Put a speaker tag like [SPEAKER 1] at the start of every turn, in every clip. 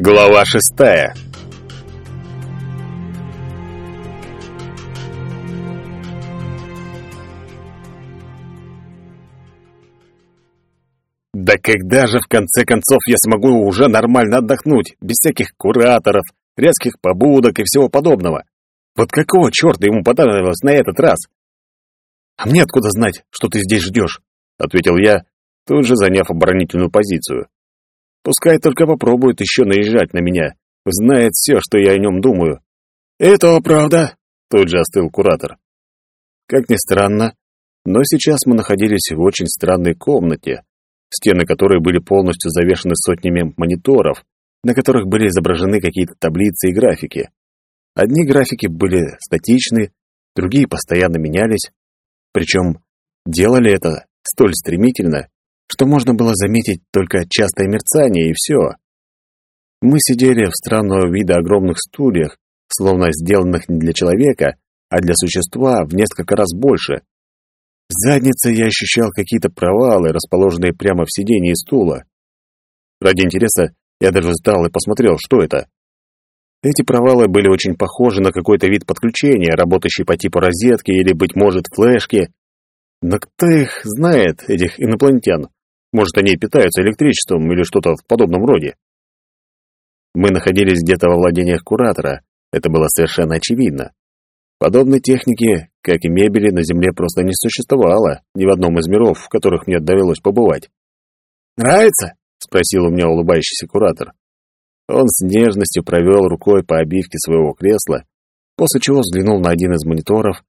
[SPEAKER 1] Глава шестая Да когда же в конце концов я смогу уже нормально отдохнуть, без всяких кураторов, резких побудок и всего подобного? Вот какого черта ему понадобилось на этот раз? А мне откуда знать, что ты здесь ждешь? Ответил я, тут же заняв оборонительную позицию. Пускай только попробует еще наезжать на меня. Знает все, что я о нем думаю. Это правда, тут же остыл куратор. Как ни странно, но сейчас мы находились в очень странной комнате, стены которой были полностью завешаны сотнями мониторов, на которых были изображены какие-то таблицы и графики. Одни графики были статичны, другие постоянно менялись, причем делали это столь стремительно, что можно было заметить только частое мерцание и все. Мы сидели в странного вида огромных стульях, словно сделанных не для человека, а для существа в несколько раз больше. В заднице я ощущал какие-то провалы, расположенные прямо в сидении стула. Ради интереса я даже встал и посмотрел, что это. Эти провалы были очень похожи на какой-то вид подключения, работающий по типу розетки или, быть может, флешки. Но кто их знает, этих инопланетян? Может, они питаются электричеством или что-то в подобном роде. Мы находились где-то во владениях куратора, это было совершенно очевидно. Подобной техники, как и мебели, на Земле просто не существовало ни в одном из миров, в которых мне довелось побывать. «Нравится?» — спросил у меня улыбающийся куратор. Он с нежностью провел рукой по обивке своего кресла, после чего взглянул на один из мониторов,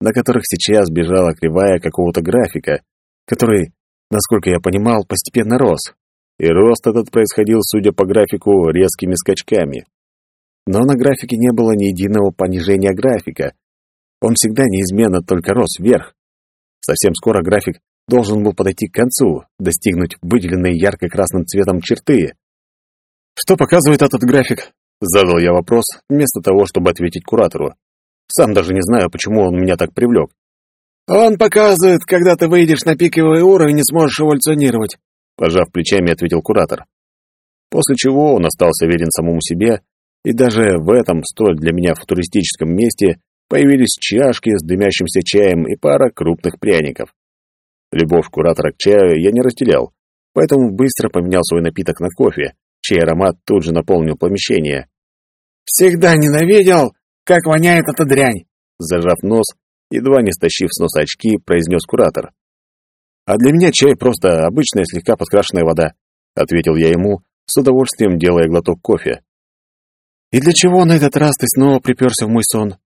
[SPEAKER 1] на которых сейчас бежала кривая какого-то графика, который насколько я понимал, постепенно рос. И рост этот происходил, судя по графику, резкими скачками. Но на графике не было ни единого понижения графика. Он всегда неизменно только рос вверх. Совсем скоро график должен был подойти к концу, достигнуть выделенной ярко-красным цветом черты. «Что показывает этот график?» — задал я вопрос, вместо того, чтобы ответить куратору. Сам даже не знаю, почему он меня так привлек. «Он показывает, когда ты выйдешь на пиковый уровень и сможешь эволюционировать», пожав плечами, ответил куратор. После чего он остался верен самому себе, и даже в этом столь для меня футуристическом месте появились чашки с дымящимся чаем и пара крупных пряников. Любовь куратора к чаю я не разделял, поэтому быстро поменял свой напиток на кофе, чей аромат тут же наполнил помещение. «Всегда ненавидел, как воняет эта дрянь!» Зажав нос, едва не стащив с носа очки, произнес куратор. «А для меня чай просто обычная слегка подкрашенная вода», — ответил я ему, с удовольствием делая глоток кофе. «И для чего на этот раз ты снова приперся в мой сон?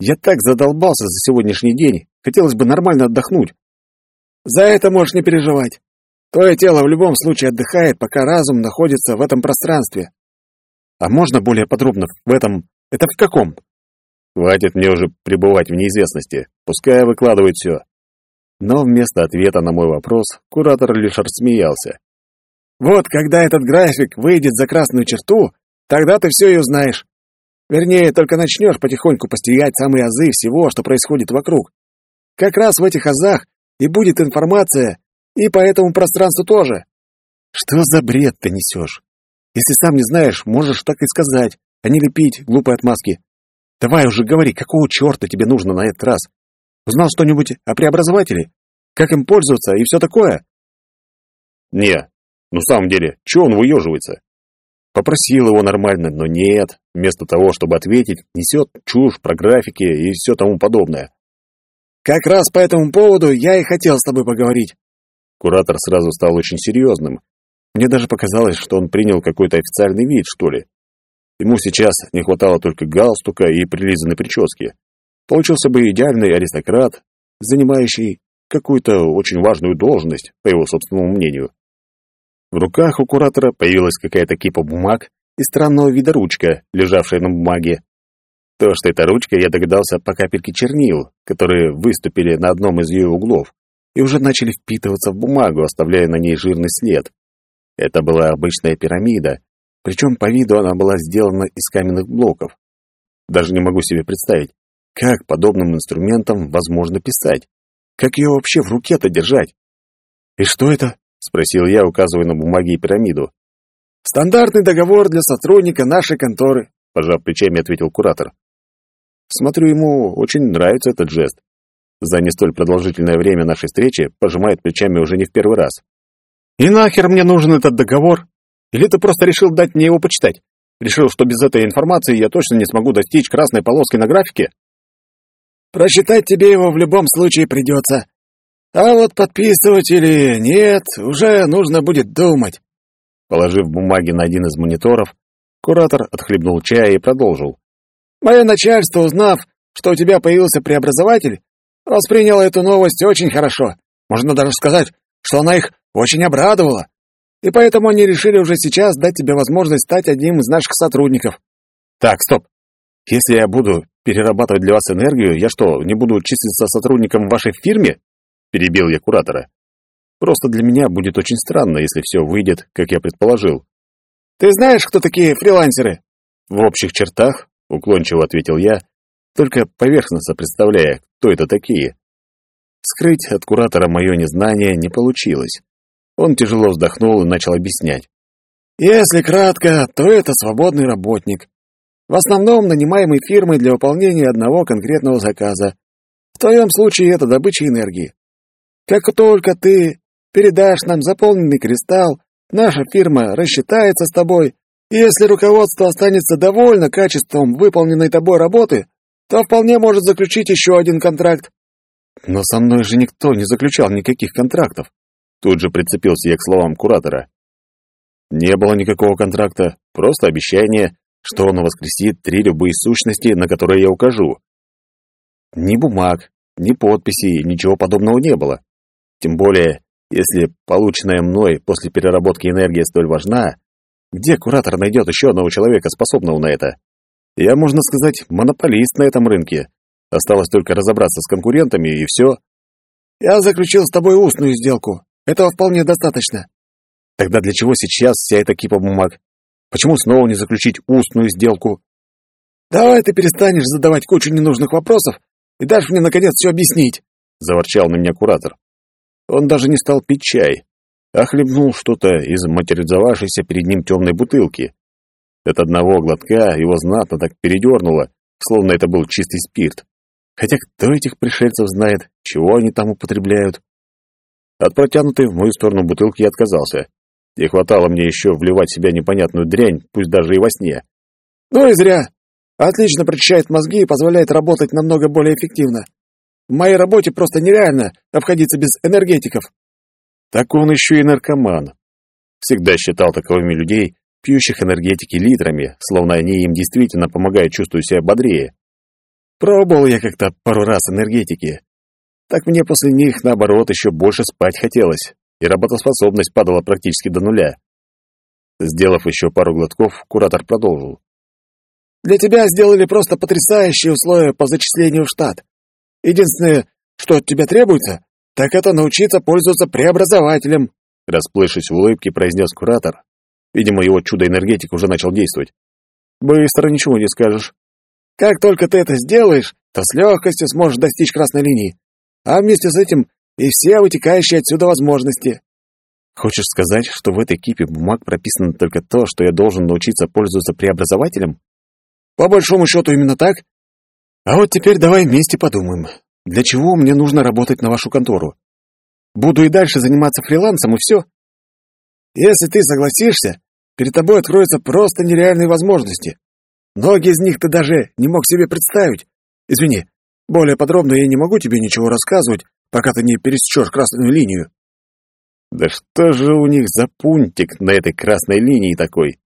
[SPEAKER 1] Я так задолбался за сегодняшний день, хотелось бы нормально отдохнуть». «За это можешь не переживать. Твое тело в любом случае отдыхает, пока разум находится в этом пространстве». «А можно более подробно в этом... Это в каком?» Хватит мне уже пребывать в неизвестности. Пускай выкладывает все. Но вместо ответа на мой вопрос куратор лишь рассмеялся. «Вот когда этот график выйдет за красную черту, тогда ты все и узнаешь. Вернее, только начнешь потихоньку постигать самые азы всего, что происходит вокруг. Как раз в этих азах и будет информация, и по этому пространству тоже». «Что за бред ты несешь? Если сам не знаешь, можешь так и сказать, а не лепить глупые отмазки. Давай уже говори, какого черта тебе нужно на этот раз? Узнал что-нибудь о преобразователе? Как им пользоваться и все такое? Не, ну в самом деле, чего он выеживается? Попросил его нормально, но нет. Вместо того, чтобы ответить, несет чушь про графики и все тому подобное. Как раз по этому поводу я и хотел с тобой поговорить. Куратор сразу стал очень серьезным. Мне даже показалось, что он принял какой-то официальный вид, что ли. Ему сейчас не хватало только галстука и прилизанной прически. Получился бы идеальный аристократ, занимающий какую-то очень важную должность, по его собственному мнению. В руках у куратора появилась какая-то кипа бумаг и странного вида ручка, лежавшая на бумаге. То, что это ручка, я догадался по капельке чернил, которые выступили на одном из ее углов и уже начали впитываться в бумагу, оставляя на ней жирный след. Это была обычная пирамида, причем по виду она была сделана из каменных блоков. Даже не могу себе представить, как подобным инструментом возможно писать. Как ее вообще в руке-то держать? «И что это?» — спросил я, указывая на бумаге и пирамиду.
[SPEAKER 2] Стандартный договор для сотрудника нашей конторы, пожав плечами, ответил куратор.
[SPEAKER 1] Смотрю, ему очень нравится этот жест. За не столь продолжительное время нашей встречи пожимает плечами уже не в первый раз. «И нахер мне нужен этот договор? Или ты просто решил дать мне его почитать? Решил, что без этой информации я точно не смогу достичь красной полоски на графике?»
[SPEAKER 2] «Прочитать тебе его в любом случае придется. А вот подписывать или нет, уже нужно будет думать».
[SPEAKER 1] Положив бумаги на один из мониторов, куратор отхлебнул чая и продолжил.
[SPEAKER 2] «Мое начальство, узнав, что у тебя появился преобразователь, восприняло эту новость очень хорошо. Можно даже сказать, что она их очень обрадовала. И поэтому они решили уже сейчас дать тебе возможность стать одним из наших сотрудников.
[SPEAKER 1] Так, стоп. Если я буду перерабатывать для вас энергию, я что, не буду числиться сотрудником в вашей фирме? Перебил я куратора. Просто для меня будет очень странно, если все выйдет, как я предположил.
[SPEAKER 2] Ты знаешь, кто такие фрилансеры?
[SPEAKER 1] В общих чертах, уклончиво ответил я, только поверхностно представляя, кто это такие. Скрыть от куратора мое незнание не получилось. Он тяжело вздохнул и начал объяснять.
[SPEAKER 2] Если кратко, то это свободный работник. В основном нанимаемый фирмой для выполнения одного конкретного заказа. В твоем случае это добыча энергии. Как только ты передашь нам заполненный кристалл, наша фирма рассчитается с тобой, и если руководство останется довольно качеством выполненной тобой работы, то вполне может заключить еще один контракт.
[SPEAKER 1] Но со мной же никто не заключал никаких контрактов. Тут же прицепился я к словам куратора. Не было никакого контракта, просто обещание, что он воскресит три любые сущности, на которые я укажу. Ни бумаг, ни подписей, ничего подобного не было. Тем более, если полученная мной после переработки энергия столь важна, где куратор найдет еще одного человека, способного на это? Я, можно сказать, монополист на этом рынке. Осталось только разобраться с конкурентами, и все.
[SPEAKER 2] Я заключил с тобой устную сделку. Этого вполне достаточно.
[SPEAKER 1] Тогда для чего сейчас вся эта кипа бумаг? Почему снова не заключить устную сделку?
[SPEAKER 2] Давай ты перестанешь задавать кучу ненужных вопросов и дашь мне, наконец, все объяснить, — заворчал на меня куратор.
[SPEAKER 1] Он даже не стал пить чай, а хлебнул что-то из материализовавшейся перед ним темной бутылки. От одного глотка его знатно так передернуло, словно это был чистый спирт. Хотя кто этих пришельцев знает, чего они там употребляют? От протянутой в мою сторону бутылки я отказался. Не хватало мне еще вливать в себя непонятную дрянь, пусть даже и во сне.
[SPEAKER 2] Ну и зря. Отлично прочищает мозги и позволяет работать намного более эффективно. В моей работе просто нереально обходиться без энергетиков.
[SPEAKER 1] Так он еще и наркоман. Всегда считал таковыми людей, пьющих энергетики литрами, словно они им действительно помогают чувствовать себя бодрее. Пробовал я как-то пару раз энергетики. Так мне после них, наоборот, еще больше спать хотелось, и работоспособность падала практически до нуля. Сделав еще пару глотков, куратор продолжил.
[SPEAKER 2] «Для тебя сделали просто потрясающие условия по зачислению в штат. Единственное, что от тебя требуется, так это научиться пользоваться преобразователем»,
[SPEAKER 1] расплывшись в улыбке, произнес куратор. Видимо, его чудо-энергетик уже начал действовать. «Быстро ничего не скажешь.
[SPEAKER 2] Как только ты это сделаешь, то с легкостью сможешь достичь красной линии, а вместе с этим и все вытекающие отсюда возможности.
[SPEAKER 1] Хочешь сказать, что в этой кипе бумаг прописано только то, что я должен научиться пользоваться преобразователем?
[SPEAKER 2] По большому счету именно так. А вот теперь давай вместе подумаем, для чего мне нужно работать на вашу контору? Буду и дальше заниматься фрилансом, и все. Если ты согласишься, перед тобой откроются просто нереальные возможности. Многие из них ты даже не мог себе представить. Извини, более подробно я не могу тебе ничего рассказывать, пока ты не пересечешь красную линию.
[SPEAKER 1] Да что же у них за пунктик на этой красной линии такой?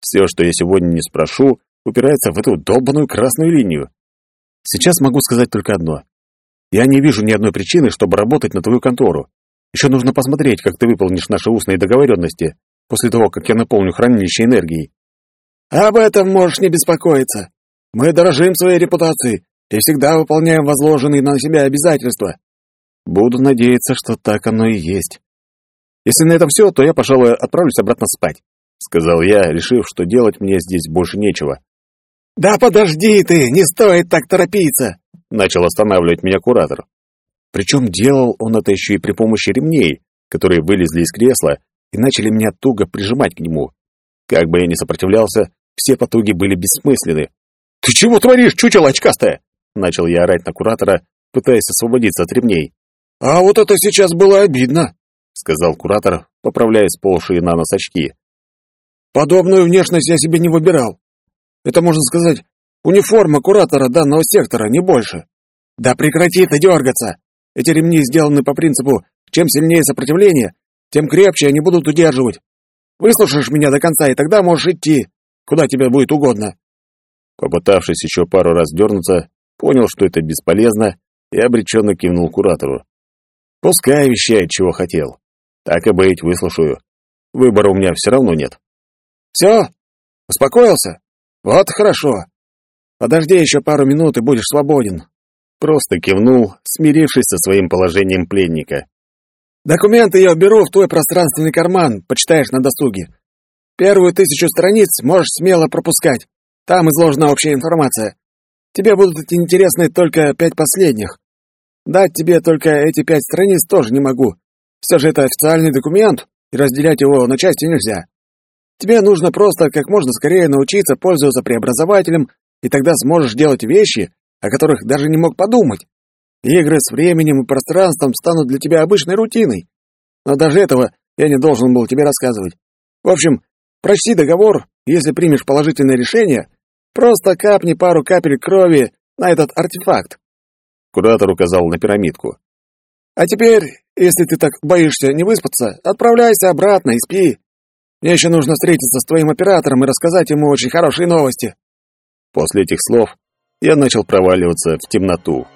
[SPEAKER 1] Все, что я сегодня не спрошу, упирается в эту долбаную красную линию. Сейчас могу сказать только одно. Я не вижу ни одной причины, чтобы работать на твою контору. Еще нужно посмотреть, как ты выполнишь наши устные договоренности после того, как я наполню хранилище энергией.
[SPEAKER 2] Об этом можешь не беспокоиться. Мы дорожим своей репутацией и всегда выполняем возложенные на себя обязательства.
[SPEAKER 1] Буду надеяться, что так оно и есть. Если на этом все, то я, пожалуй, отправлюсь обратно спать, сказал я, решив, что делать мне здесь больше нечего.
[SPEAKER 2] Да подожди ты, не стоит так торопиться,
[SPEAKER 1] начал останавливать меня куратор. Причем делал он это еще и при помощи ремней, которые вылезли из кресла и начали меня туго прижимать к нему. Как бы я ни сопротивлялся, все потуги были бессмысленны. «Ты чего творишь, чучело очкастое?» Начал я орать на куратора, пытаясь освободиться от ремней.
[SPEAKER 2] «А вот это сейчас было обидно», — сказал куратор, поправляя сползшие на нос очки. «Подобную внешность я себе не выбирал. Это, можно сказать, униформа куратора данного сектора, не больше. Да прекрати ты дергаться! Эти ремни сделаны по принципу «чем сильнее сопротивление, тем крепче они будут удерживать. Выслушаешь меня до конца, и тогда можешь идти, куда тебе будет угодно».
[SPEAKER 1] Попытавшись еще пару раз дернуться, понял, что это бесполезно, и обреченно кивнул куратору. Пускай вещает, чего хотел. Так и быть, выслушаю. Выбора у меня все равно нет.
[SPEAKER 2] Все? Успокоился? Вот хорошо. Подожди еще пару минут и будешь свободен.
[SPEAKER 1] Просто кивнул, смирившись со своим положением пленника.
[SPEAKER 2] Документы я уберу в твой пространственный карман, почитаешь на досуге. Первую тысячу страниц можешь смело пропускать. Там изложена общая информация. Тебе будут интересны только пять последних. Дать тебе только эти пять страниц тоже не могу. Все же это официальный документ, и разделять его на части нельзя. Тебе нужно просто как можно скорее научиться пользоваться преобразователем, и тогда сможешь делать вещи, о которых даже не мог подумать. Игры с временем и пространством станут для тебя обычной рутиной. Но даже этого я не должен был тебе рассказывать. В общем, прочти договор, если примешь положительное решение, просто капни пару капель крови на этот артефакт.
[SPEAKER 1] Куратор указал на пирамидку.
[SPEAKER 2] «А теперь, если ты так боишься не выспаться, отправляйся обратно и спи. Мне еще нужно встретиться с твоим оператором и рассказать ему очень хорошие новости».
[SPEAKER 1] После этих слов я начал проваливаться в темноту.